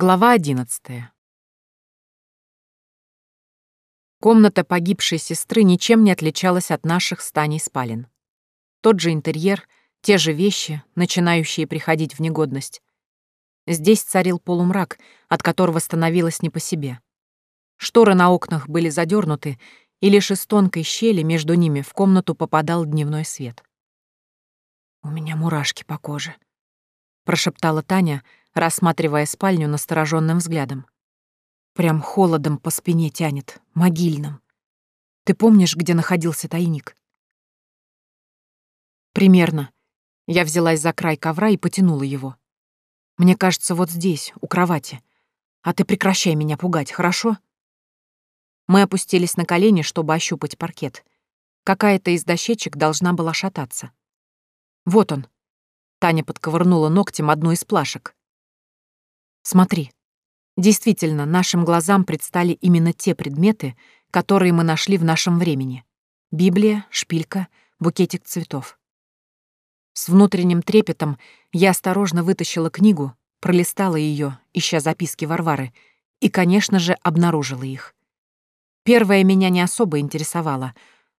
Глава одиннадцатая. Комната погибшей сестры ничем не отличалась от наших станей спален. Тот же интерьер, те же вещи, начинающие приходить в негодность. Здесь царил полумрак, от которого становилось не по себе. Шторы на окнах были задернуты, и лишь из тонкой щели между ними в комнату попадал дневной свет. «У меня мурашки по коже», — прошептала Таня, рассматривая спальню настороженным взглядом. Прям холодом по спине тянет, могильным. Ты помнишь, где находился тайник? Примерно. Я взялась за край ковра и потянула его. Мне кажется, вот здесь, у кровати. А ты прекращай меня пугать, хорошо? Мы опустились на колени, чтобы ощупать паркет. Какая-то из дощечек должна была шататься. Вот он. Таня подковырнула ногтем одну из плашек. Смотри. Действительно, нашим глазам предстали именно те предметы, которые мы нашли в нашем времени. Библия, шпилька, букетик цветов. С внутренним трепетом я осторожно вытащила книгу, пролистала ее, ища записки Варвары, и, конечно же, обнаружила их. Первая меня не особо интересовала,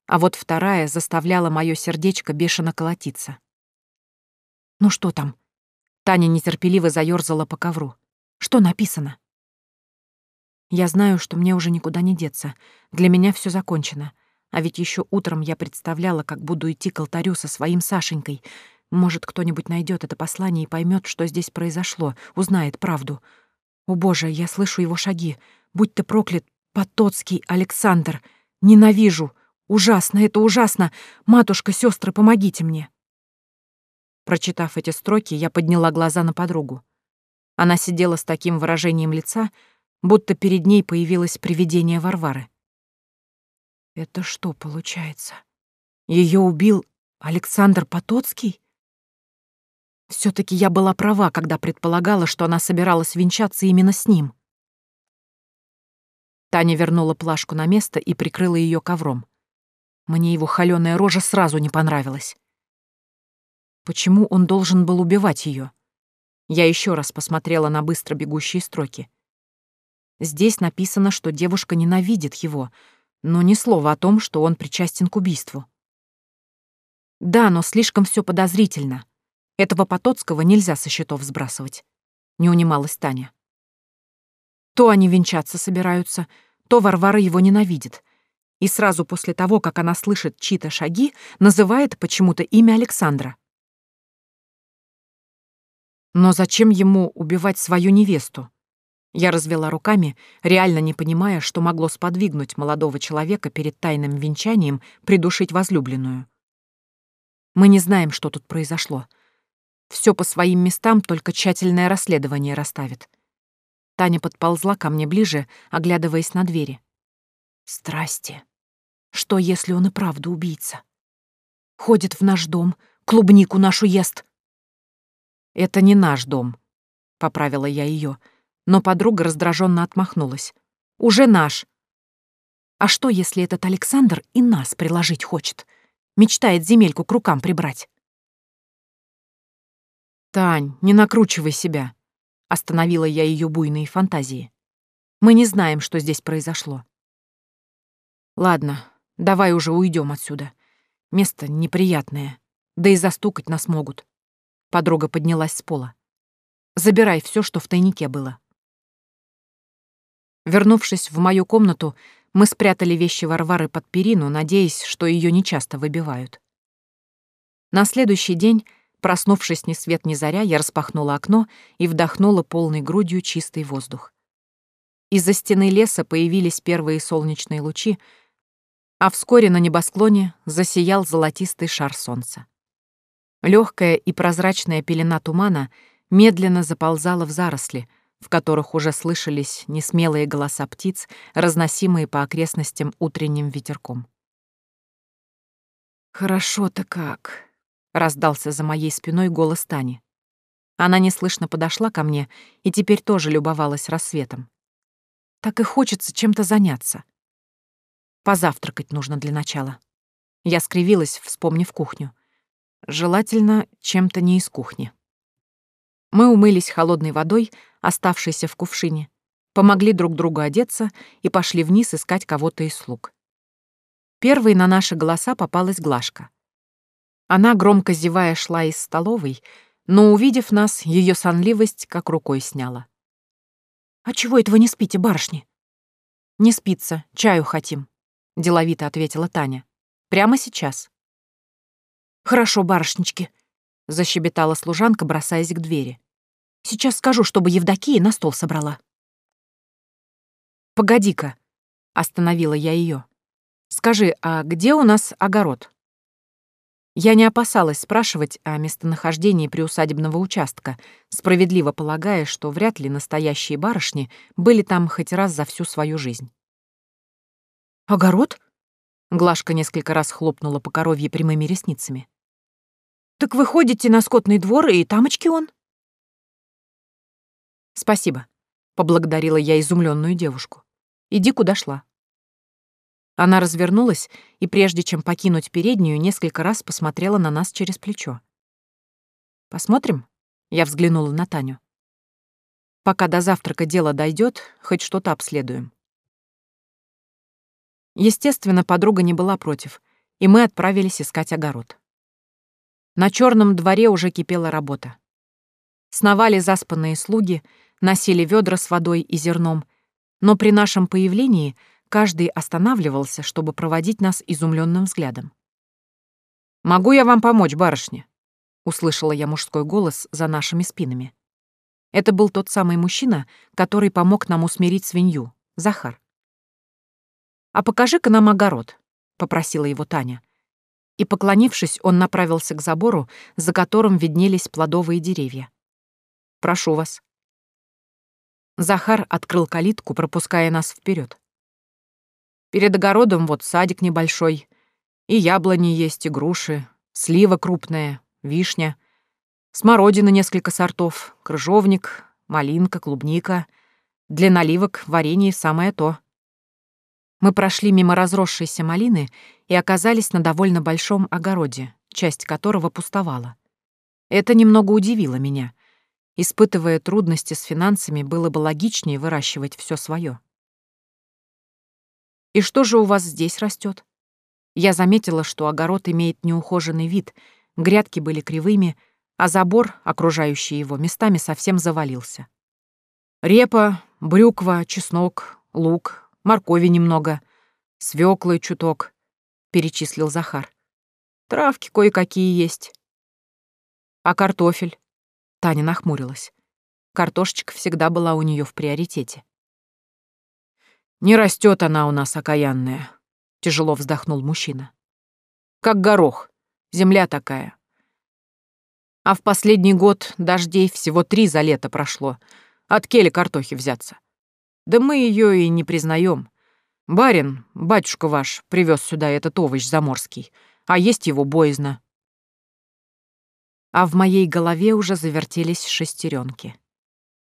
а вот вторая заставляла мое сердечко бешено колотиться. «Ну что там?» Таня нетерпеливо заёрзала по ковру. Что написано? Я знаю, что мне уже никуда не деться. Для меня все закончено. А ведь еще утром я представляла, как буду идти к алтарю со своим Сашенькой. Может, кто-нибудь найдет это послание и поймет, что здесь произошло, узнает правду. О боже, я слышу его шаги. Будь ты проклят, Потоцкий Александр. Ненавижу. Ужасно, это ужасно. Матушка, сестры, помогите мне. Прочитав эти строки, я подняла глаза на подругу. Она сидела с таким выражением лица, будто перед ней появилось привидение Варвары. «Это что получается? Ее убил Александр Потоцкий?» все таки я была права, когда предполагала, что она собиралась венчаться именно с ним. Таня вернула плашку на место и прикрыла ее ковром. Мне его холёная рожа сразу не понравилась. Почему он должен был убивать ее? Я еще раз посмотрела на быстро бегущие строки. Здесь написано, что девушка ненавидит его, но ни слова о том, что он причастен к убийству. Да, но слишком все подозрительно. Этого Потоцкого нельзя со счетов сбрасывать. Не унималась Таня. То они венчаться собираются, то Варвара его ненавидит. И сразу после того, как она слышит чьи-то шаги, называет почему-то имя Александра. Но зачем ему убивать свою невесту? Я развела руками, реально не понимая, что могло сподвигнуть молодого человека перед тайным венчанием придушить возлюбленную. Мы не знаем, что тут произошло. Все по своим местам только тщательное расследование расставит. Таня подползла ко мне ближе, оглядываясь на двери. Страсти. Что, если он и правда убийца? Ходит в наш дом, клубнику нашу ест, «Это не наш дом», — поправила я ее, но подруга раздраженно отмахнулась. «Уже наш». «А что, если этот Александр и нас приложить хочет? Мечтает земельку к рукам прибрать?» «Тань, не накручивай себя», — остановила я ее буйные фантазии. «Мы не знаем, что здесь произошло». «Ладно, давай уже уйдем отсюда. Место неприятное, да и застукать нас могут». Подруга поднялась с пола. «Забирай все, что в тайнике было». Вернувшись в мою комнату, мы спрятали вещи Варвары под перину, надеясь, что ее нечасто выбивают. На следующий день, проснувшись ни свет ни заря, я распахнула окно и вдохнула полной грудью чистый воздух. Из-за стены леса появились первые солнечные лучи, а вскоре на небосклоне засиял золотистый шар солнца. Легкая и прозрачная пелена тумана медленно заползала в заросли, в которых уже слышались несмелые голоса птиц, разносимые по окрестностям утренним ветерком. «Хорошо-то как!» — раздался за моей спиной голос Тани. Она неслышно подошла ко мне и теперь тоже любовалась рассветом. Так и хочется чем-то заняться. Позавтракать нужно для начала. Я скривилась, вспомнив кухню. Желательно чем-то не из кухни. Мы умылись холодной водой, оставшейся в кувшине, помогли друг другу одеться и пошли вниз искать кого-то из слуг. Первой на наши голоса попалась Глашка. Она, громко зевая, шла из столовой, но, увидев нас, ее сонливость как рукой сняла. «А чего это вы не спите, барышни?» «Не спится, чаю хотим», — деловито ответила Таня. «Прямо сейчас». «Хорошо, барышнички», — защебетала служанка, бросаясь к двери. «Сейчас скажу, чтобы Евдокия на стол собрала». «Погоди-ка», — остановила я ее. «Скажи, а где у нас огород?» Я не опасалась спрашивать о местонахождении приусадебного участка, справедливо полагая, что вряд ли настоящие барышни были там хоть раз за всю свою жизнь. «Огород?» — Глашка несколько раз хлопнула по коровье прямыми ресницами. «Так вы ходите на скотный двор, и тамочки он?» «Спасибо», — поблагодарила я изумленную девушку. «Иди, куда шла». Она развернулась и, прежде чем покинуть переднюю, несколько раз посмотрела на нас через плечо. «Посмотрим?» — я взглянула на Таню. «Пока до завтрака дело дойдет, хоть что-то обследуем». Естественно, подруга не была против, и мы отправились искать огород. На черном дворе уже кипела работа. Сновали заспанные слуги, носили ведра с водой и зерном, но при нашем появлении — Каждый останавливался, чтобы проводить нас изумленным взглядом. «Могу я вам помочь, барышня?» — услышала я мужской голос за нашими спинами. Это был тот самый мужчина, который помог нам усмирить свинью, Захар. «А покажи-ка нам огород», — попросила его Таня. И, поклонившись, он направился к забору, за которым виднелись плодовые деревья. «Прошу вас». Захар открыл калитку, пропуская нас вперед. Перед огородом вот садик небольшой. И яблони есть, и груши, слива крупная, вишня, смородина несколько сортов, крыжовник, малинка, клубника. Для наливок варенье самое то. Мы прошли мимо разросшейся малины и оказались на довольно большом огороде, часть которого пустовала. Это немного удивило меня. Испытывая трудности с финансами, было бы логичнее выращивать все свое. И что же у вас здесь растет? Я заметила, что огород имеет неухоженный вид, грядки были кривыми, а забор, окружающий его, местами совсем завалился. Репа, брюква, чеснок, лук, моркови немного, свеклы чуток, перечислил Захар. Травки кое-какие есть. А картофель? Таня нахмурилась. Картошечка всегда была у нее в приоритете. Не растет она у нас окаянная, тяжело вздохнул мужчина. Как горох, земля такая. А в последний год дождей всего три за лето прошло. От кели картохи взяться. Да мы ее и не признаем. Барин, батюшка ваш, привез сюда этот овощ заморский, а есть его боязно. А в моей голове уже завертелись шестеренки.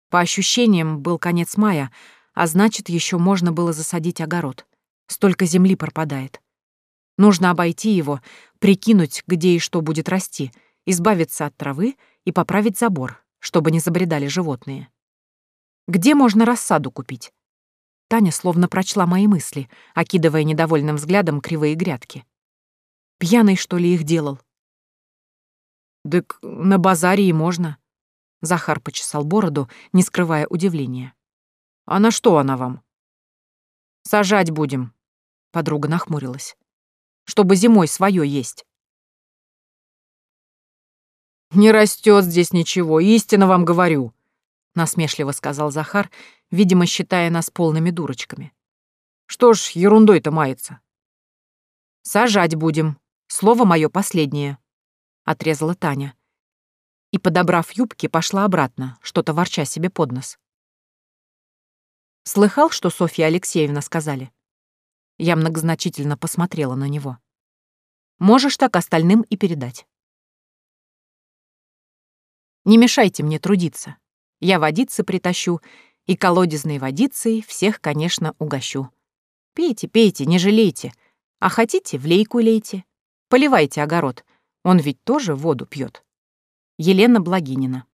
По ощущениям, был конец мая, а значит, еще можно было засадить огород. Столько земли пропадает. Нужно обойти его, прикинуть, где и что будет расти, избавиться от травы и поправить забор, чтобы не забредали животные. Где можно рассаду купить? Таня словно прочла мои мысли, окидывая недовольным взглядом кривые грядки. Пьяный, что ли, их делал? «Так на базаре и можно». Захар почесал бороду, не скрывая удивления. А на что она вам? Сажать будем. Подруга нахмурилась. Чтобы зимой свое есть. Не растет здесь ничего, истинно вам говорю, насмешливо сказал Захар, видимо, считая нас полными дурочками. Что ж, ерундой-то мается. Сажать будем. Слово мое последнее, отрезала Таня. И, подобрав юбки, пошла обратно, что-то ворча себе под нос. Слыхал, что Софья Алексеевна сказали? Я многозначительно посмотрела на него. Можешь так остальным и передать. Не мешайте мне трудиться. Я водицы притащу, и колодезной водицей всех, конечно, угощу. Пейте, пейте, не жалейте. А хотите, в лейку лейте. Поливайте огород. Он ведь тоже воду пьет. Елена Благинина